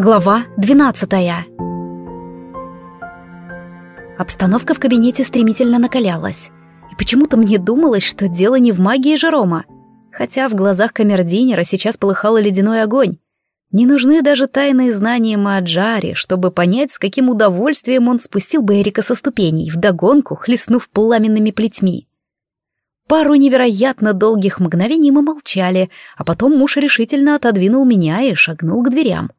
Глава 12 Обстановка в кабинете стремительно накалялась. И почему-то мне думалось, что дело не в магии Жерома. Хотя в глазах камердинера сейчас полыхал ледяной огонь. Не нужны даже тайные знания Маджари, чтобы понять, с каким удовольствием он спустил бы Эрика со ступеней, вдогонку хлестнув пламенными плетьми. Пару невероятно долгих мгновений мы молчали, а потом муж решительно отодвинул меня и шагнул к дверям.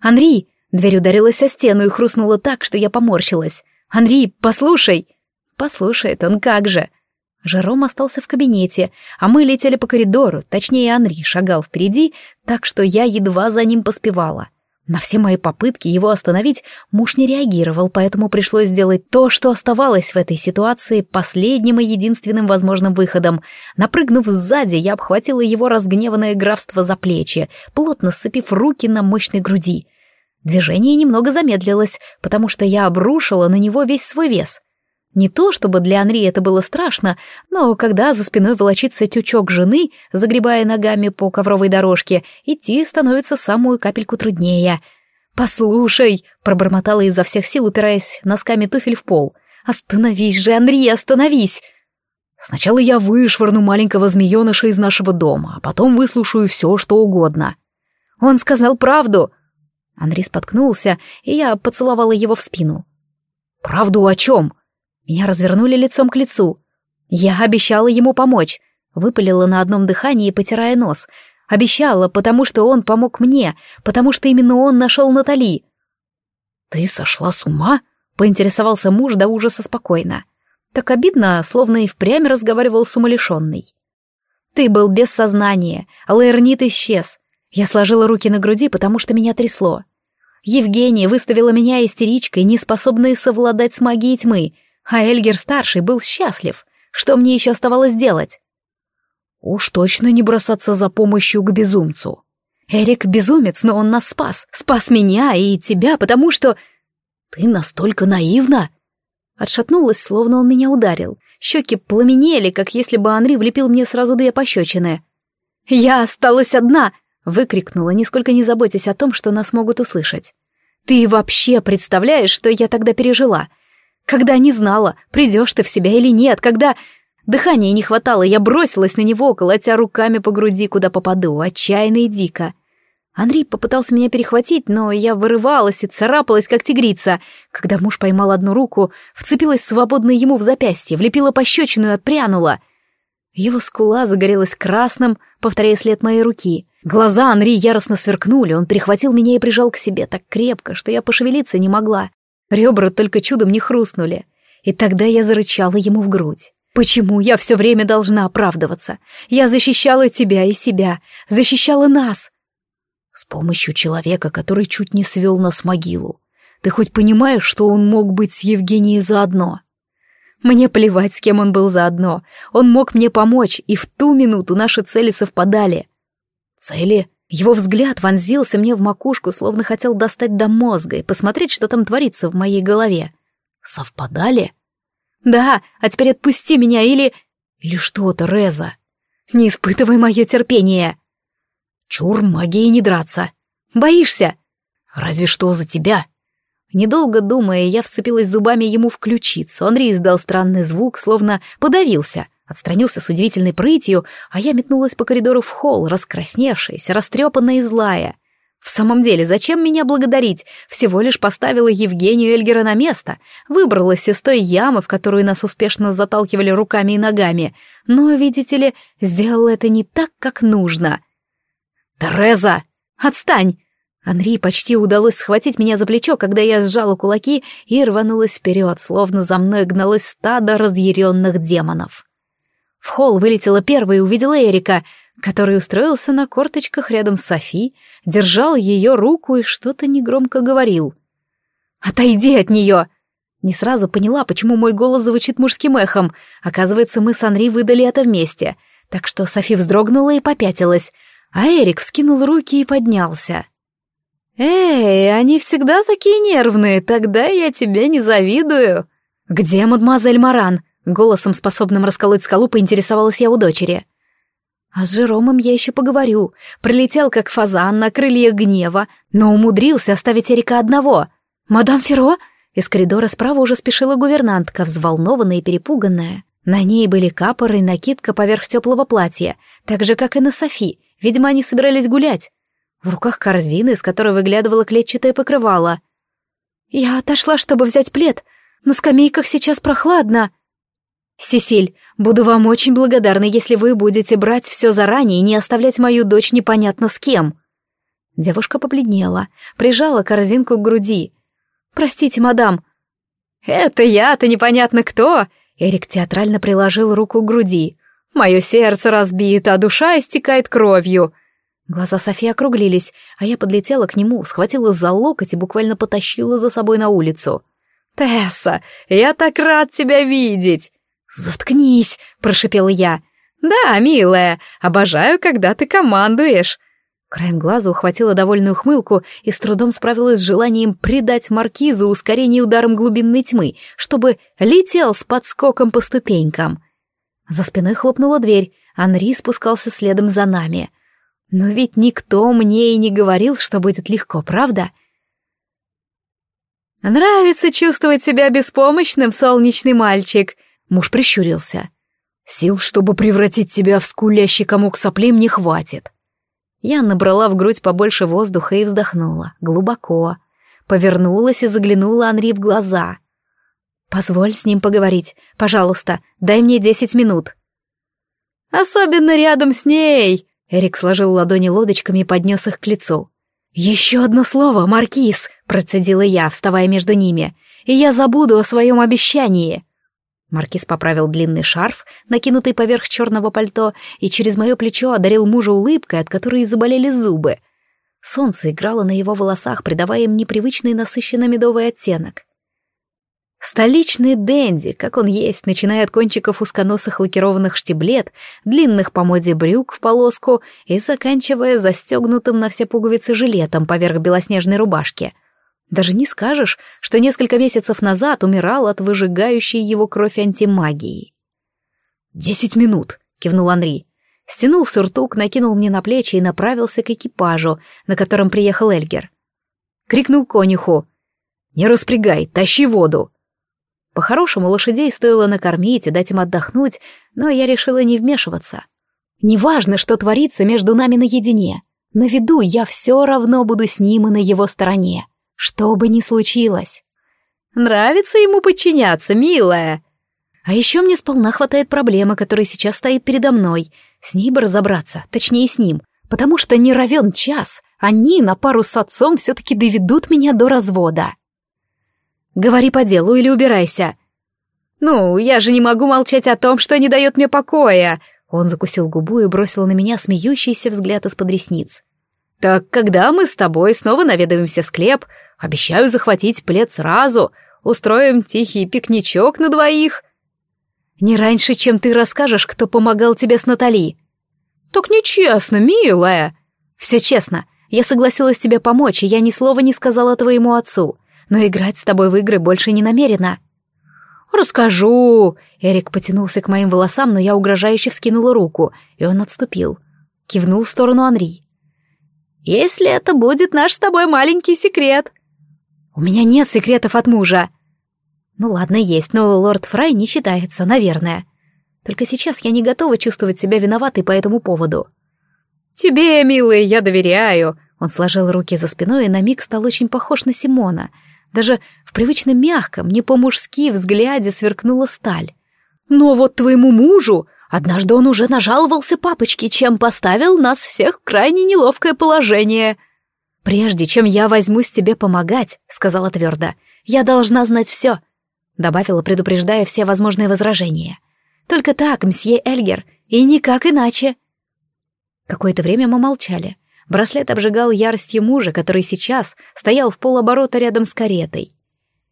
«Анри!» — дверь ударилась о стену и хрустнула так, что я поморщилась. «Анри, послушай!» «Послушает он как же!» Жером остался в кабинете, а мы летели по коридору, точнее, Анри шагал впереди, так что я едва за ним поспевала. На все мои попытки его остановить муж не реагировал, поэтому пришлось сделать то, что оставалось в этой ситуации последним и единственным возможным выходом. Напрыгнув сзади, я обхватила его разгневанное графство за плечи, плотно сцепив руки на мощной груди. Движение немного замедлилось, потому что я обрушила на него весь свой вес — не то, чтобы для Анри это было страшно, но когда за спиной волочится тючок жены, загребая ногами по ковровой дорожке, идти становится самую капельку труднее. «Послушай!» — пробормотала изо всех сил, упираясь носками туфель в пол. «Остановись же, Анри, остановись!» «Сначала я вышвырну маленького змееныша из нашего дома, а потом выслушаю все, что угодно». «Он сказал правду!» Анри споткнулся, и я поцеловала его в спину. «Правду о чем?» Меня развернули лицом к лицу. Я обещала ему помочь. Выпалила на одном дыхании, потирая нос. Обещала, потому что он помог мне, потому что именно он нашел Натали. «Ты сошла с ума?» — поинтересовался муж до ужаса спокойно. Так обидно, словно и впрямь разговаривал с умалишенной. «Ты был без сознания, а Лаэрнит исчез. Я сложила руки на груди, потому что меня трясло. Евгения выставила меня истеричкой, неспособной совладать с магией тьмы, а Эльгер-старший был счастлив. Что мне еще оставалось делать? Уж точно не бросаться за помощью к безумцу. Эрик безумец, но он нас спас. Спас меня и тебя, потому что... Ты настолько наивна. Отшатнулась, словно он меня ударил. Щеки пламенели, как если бы Анри влепил мне сразу две пощечины. «Я осталась одна!» — выкрикнула, нисколько не заботясь о том, что нас могут услышать. «Ты вообще представляешь, что я тогда пережила? Когда не знала, придешь ты в себя или нет, когда... Дыхания не хватало, я бросилась на него, колотя руками по груди, куда попаду, отчаянно и дико. Андрей попытался меня перехватить, но я вырывалась и царапалась, как тигрица. Когда муж поймал одну руку, вцепилась свободно ему в запястье, влепила пощечину и отпрянула. Его скула загорелась красным, повторяя след моей руки. Глаза Анри яростно сверкнули, он перехватил меня и прижал к себе так крепко, что я пошевелиться не могла. Ребра только чудом не хрустнули. И тогда я зарычала ему в грудь. Почему я все время должна оправдываться? Я защищала тебя и себя, защищала нас. С помощью человека, который чуть не свел нас в могилу. Ты хоть понимаешь, что он мог быть с Евгенией заодно? Мне плевать, с кем он был заодно. Он мог мне помочь, и в ту минуту наши цели совпадали. Цели? Его взгляд вонзился мне в макушку, словно хотел достать до мозга и посмотреть, что там творится в моей голове. Совпадали? Да, а теперь отпусти меня или... Или что-то, Реза. Не испытывай мое терпение. Чур, магии не драться. Боишься? Разве что за тебя. Недолго думая, я вцепилась зубами ему в ключицу. Андрей издал странный звук, словно подавился — отстранился с удивительной прытью, а я метнулась по коридору в холл, раскрасневшаяся, растрепанная и злая. В самом деле, зачем меня благодарить? Всего лишь поставила Евгению Эльгера на место, выбралась из той ямы, в которую нас успешно заталкивали руками и ногами, но, видите ли, сделала это не так, как нужно. «Тереза! Отстань!» Анри почти удалось схватить меня за плечо, когда я сжала кулаки и рванулась вперед, словно за мной гналось стадо разъяренных демонов. В холл вылетела первая и увидела Эрика, который устроился на корточках рядом с Софи, держал ее руку и что-то негромко говорил. «Отойди от нее!» Не сразу поняла, почему мой голос звучит мужским эхом. Оказывается, мы с Анри выдали это вместе. Так что Софи вздрогнула и попятилась, а Эрик вскинул руки и поднялся. «Эй, они всегда такие нервные, тогда я тебе не завидую». «Где мадемуазель Маран?» Голосом, способным расколоть скалу, поинтересовалась я у дочери. А с Жеромом я еще поговорю. Прилетел как фазан на крыльях гнева, но умудрился оставить Эрика одного. «Мадам Феро?» Из коридора справа уже спешила гувернантка, взволнованная и перепуганная. На ней были капоры и накидка поверх теплого платья, так же, как и на Софи. Видимо, они собирались гулять. В руках корзины, из которой выглядывало клетчатое покрывало. «Я отошла, чтобы взять плед. На скамейках сейчас прохладно». «Сесиль, буду вам очень благодарна, если вы будете брать все заранее и не оставлять мою дочь непонятно с кем». Девушка побледнела, прижала корзинку к груди. «Простите, мадам». «Это я-то непонятно кто!» Эрик театрально приложил руку к груди. «Мое сердце разбито, а душа истекает кровью». Глаза Софии округлились, а я подлетела к нему, схватила за локоть и буквально потащила за собой на улицу. «Тесса, я так рад тебя видеть!» «Заткнись!» — прошипела я. «Да, милая, обожаю, когда ты командуешь!» Краем глаза ухватила довольную ухмылку и с трудом справилась с желанием придать маркизу ускорение ударом глубинной тьмы, чтобы летел с подскоком по ступенькам. За спиной хлопнула дверь, Анри спускался следом за нами. Но ведь никто мне и не говорил, что будет легко, правда? «Нравится чувствовать себя беспомощным, солнечный мальчик», Муж прищурился. Сил, чтобы превратить себя в скулящий комок соплей, не хватит. Я набрала в грудь побольше воздуха и вздохнула, глубоко. Повернулась и заглянула Анри в глаза. «Позволь с ним поговорить. Пожалуйста, дай мне десять минут». «Особенно рядом с ней!» Эрик сложил ладони лодочками и поднес их к лицу. «Еще одно слово, Маркиз!» — процедила я, вставая между ними. «И я забуду о своем обещании!» Маркиз поправил длинный шарф, накинутый поверх черного пальто, и через мое плечо одарил мужа улыбкой, от которой заболели зубы. Солнце играло на его волосах, придавая им непривычный насыщенно медовый оттенок. Столичный денди, как он есть, начиная от кончиков узконосых лакированных штиблет, длинных по моде брюк в полоску и заканчивая застегнутым на все пуговицы жилетом поверх белоснежной рубашки — даже не скажешь, что несколько месяцев назад умирал от выжигающей его кровь антимагии. «Десять минут», — кивнул Анри. Стянул сюртук, накинул мне на плечи и направился к экипажу, на котором приехал Эльгер. Крикнул конюху. «Не распрягай, тащи воду!» По-хорошему, лошадей стоило накормить и дать им отдохнуть, но я решила не вмешиваться. Неважно, что творится между нами наедине. На виду я все равно буду с ним и на его стороне. Что бы ни случилось. Нравится ему подчиняться, милая. А еще мне сполна хватает проблемы, которая сейчас стоит передо мной. С ней бы разобраться, точнее с ним, потому что не равен час. Они на пару с отцом все-таки доведут меня до развода. Говори по делу или убирайся. Ну, я же не могу молчать о том, что не дает мне покоя. Он закусил губу и бросил на меня смеющийся взгляд из-под ресниц. «Так когда мы с тобой снова наведаемся в склеп, Обещаю захватить плед сразу. Устроим тихий пикничок на двоих. Не раньше, чем ты расскажешь, кто помогал тебе с Натали. Так нечестно, милая. Все честно. Я согласилась тебе помочь, и я ни слова не сказала твоему отцу. Но играть с тобой в игры больше не намерена. «Расскажу!» Эрик потянулся к моим волосам, но я угрожающе вскинула руку, и он отступил. Кивнул в сторону Анри. «Если это будет наш с тобой маленький секрет!» У меня нет секретов от мужа. Ну ладно, есть, но лорд Фрай не считается, наверное. Только сейчас я не готова чувствовать себя виноватой по этому поводу. Тебе, милый, я доверяю. Он сложил руки за спиной и на миг стал очень похож на Симона. Даже в привычно мягком, не по-мужски взгляде сверкнула сталь. Но вот твоему мужу однажды он уже нажаловался папочке, чем поставил нас всех в крайне неловкое положение. «Прежде чем я возьмусь тебе помогать», — сказала твердо, — «я должна знать все», — добавила, предупреждая все возможные возражения. «Только так, мсье Эльгер, и никак иначе». Какое-то время мы молчали. Браслет обжигал яростью мужа, который сейчас стоял в полоборота рядом с каретой.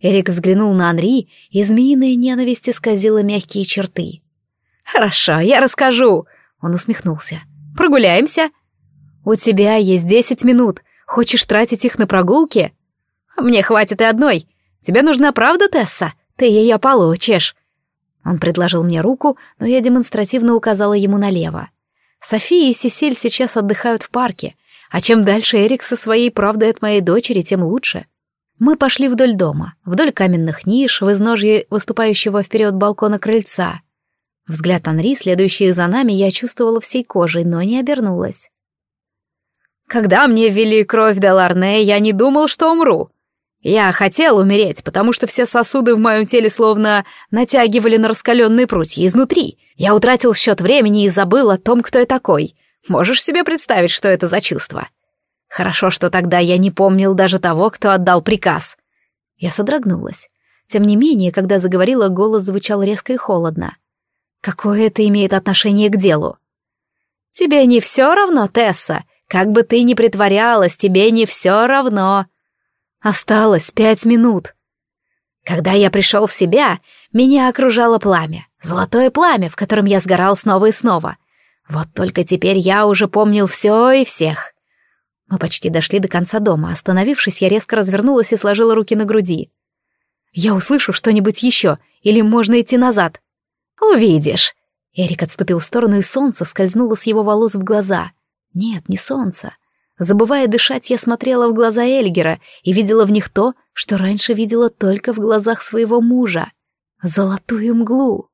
Эрик взглянул на Анри, и змеиная ненависть исказила мягкие черты. «Хорошо, я расскажу», — он усмехнулся. «Прогуляемся?» «У тебя есть десять минут», Хочешь тратить их на прогулки? Мне хватит и одной. Тебе нужна правда, Тесса? Ты ее получишь. Он предложил мне руку, но я демонстративно указала ему налево. София и Сесиль сейчас отдыхают в парке, а чем дальше Эрик со своей правдой от моей дочери, тем лучше. Мы пошли вдоль дома, вдоль каменных ниш, в изножье выступающего вперед балкона крыльца. Взгляд Анри, следующий за нами, я чувствовала всей кожей, но не обернулась. «Когда мне ввели кровь Деларне, я не думал, что умру. Я хотел умереть, потому что все сосуды в моем теле словно натягивали на раскаленные прутья изнутри. Я утратил счет времени и забыл о том, кто я такой. Можешь себе представить, что это за чувство? Хорошо, что тогда я не помнил даже того, кто отдал приказ. Я содрогнулась. Тем не менее, когда заговорила, голос звучал резко и холодно. Какое это имеет отношение к делу? Тебе не все равно, Тесса? Как бы ты ни притворялась, тебе не все равно. Осталось пять минут. Когда я пришел в себя, меня окружало пламя. Золотое пламя, в котором я сгорал снова и снова. Вот только теперь я уже помнил все и всех. Мы почти дошли до конца дома. Остановившись, я резко развернулась и сложила руки на груди. «Я услышу что-нибудь еще, или можно идти назад?» «Увидишь». Эрик отступил в сторону, и солнце скользнуло с его волос в глаза. «Нет, не солнце. Забывая дышать, я смотрела в глаза Эльгера и видела в них то, что раньше видела только в глазах своего мужа. Золотую мглу.